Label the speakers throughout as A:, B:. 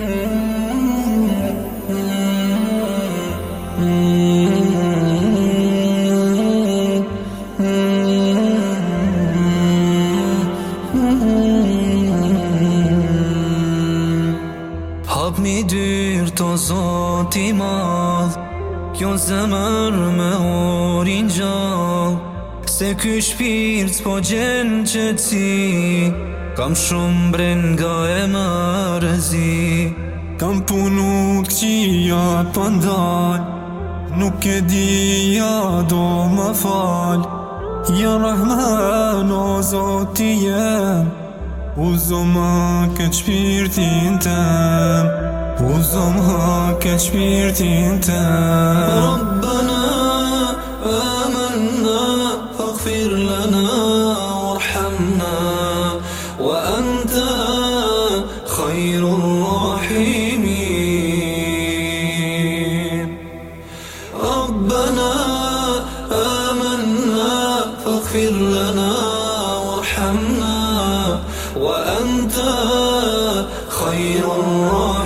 A: Pabë mi dyrë të zotimad Kjo zemër me orin qad Se kush pirtë po gjenë që të Kam shumë brin nga e më rëzi Kam punu të qia të Nuk e di ja do më fal Ja rahman o zoti jem Uzo ma ke qpirtin tem Uzo ma ke qpirtin tem Rabbana, amanna, faqfir lana خير الرحيم ربنا آمنا فاغفر لنا وارحمنا وأنت خير الرحيم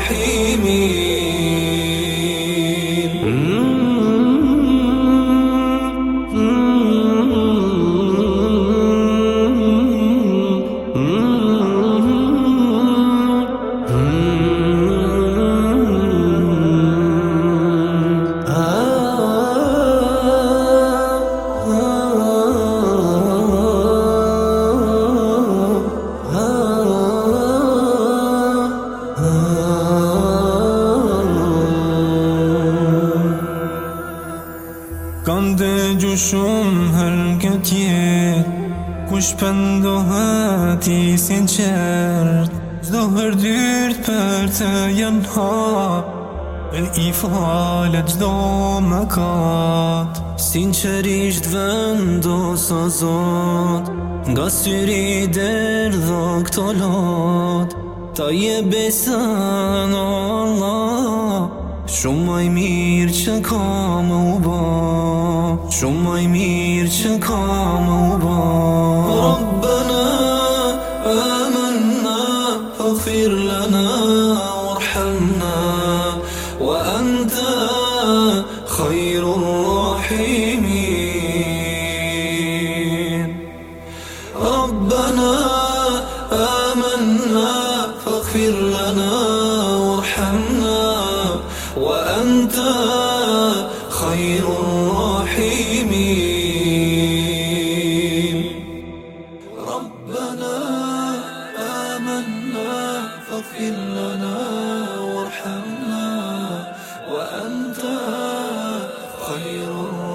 A: Kanë dhe gju shumë këtë jetë Kush pëndohet i sinqertë Zdo hërdyrt për të janë hapë E i falet gjdo më katë Sinqerisht vendos o zotë Nga syri dhe këto lotë Ta je besën Allah شمای میر چه کام او با شمای میر چه کام او با ربنا آمنا اغفر لنا وارحمنا وانت خير الراحمين ربنا آمنا وأنت خير الراحمين ربنا آمنا فاغفر لنا وارحمنا وأنت خير الراحمين